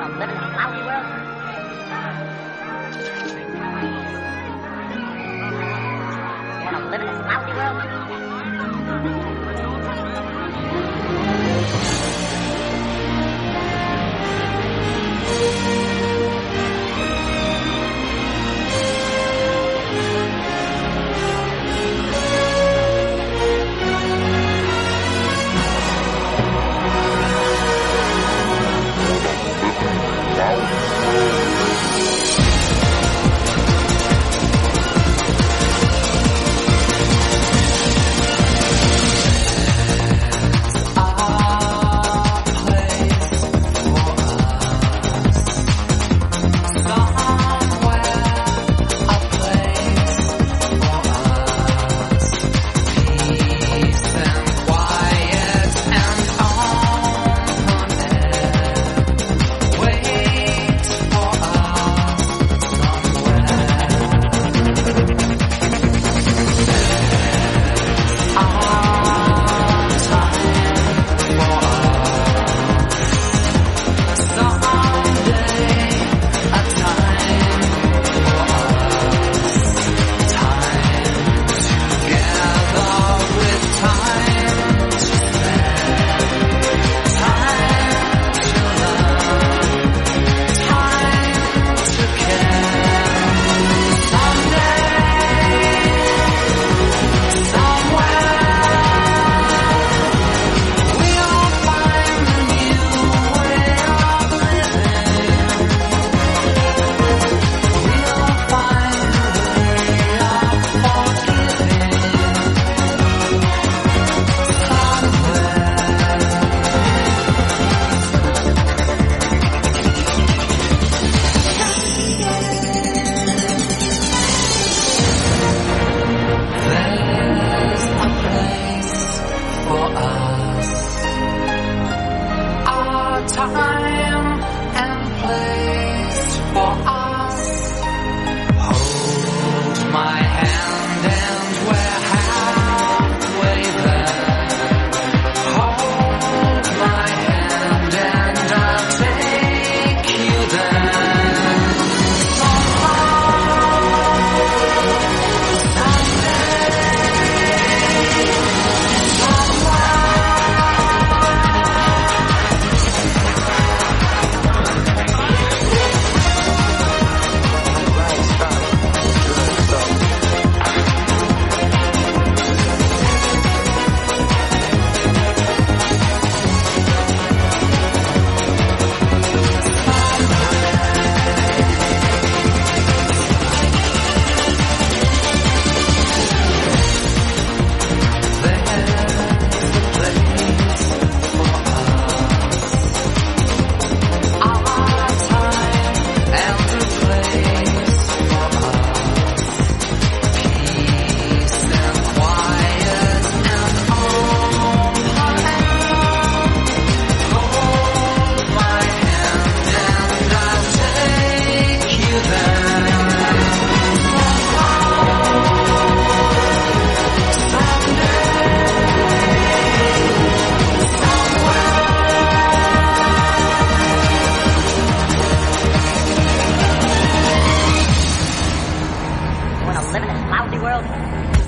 want to live in a lousy world? live in a cloudy world? time. want to live in this lousy world?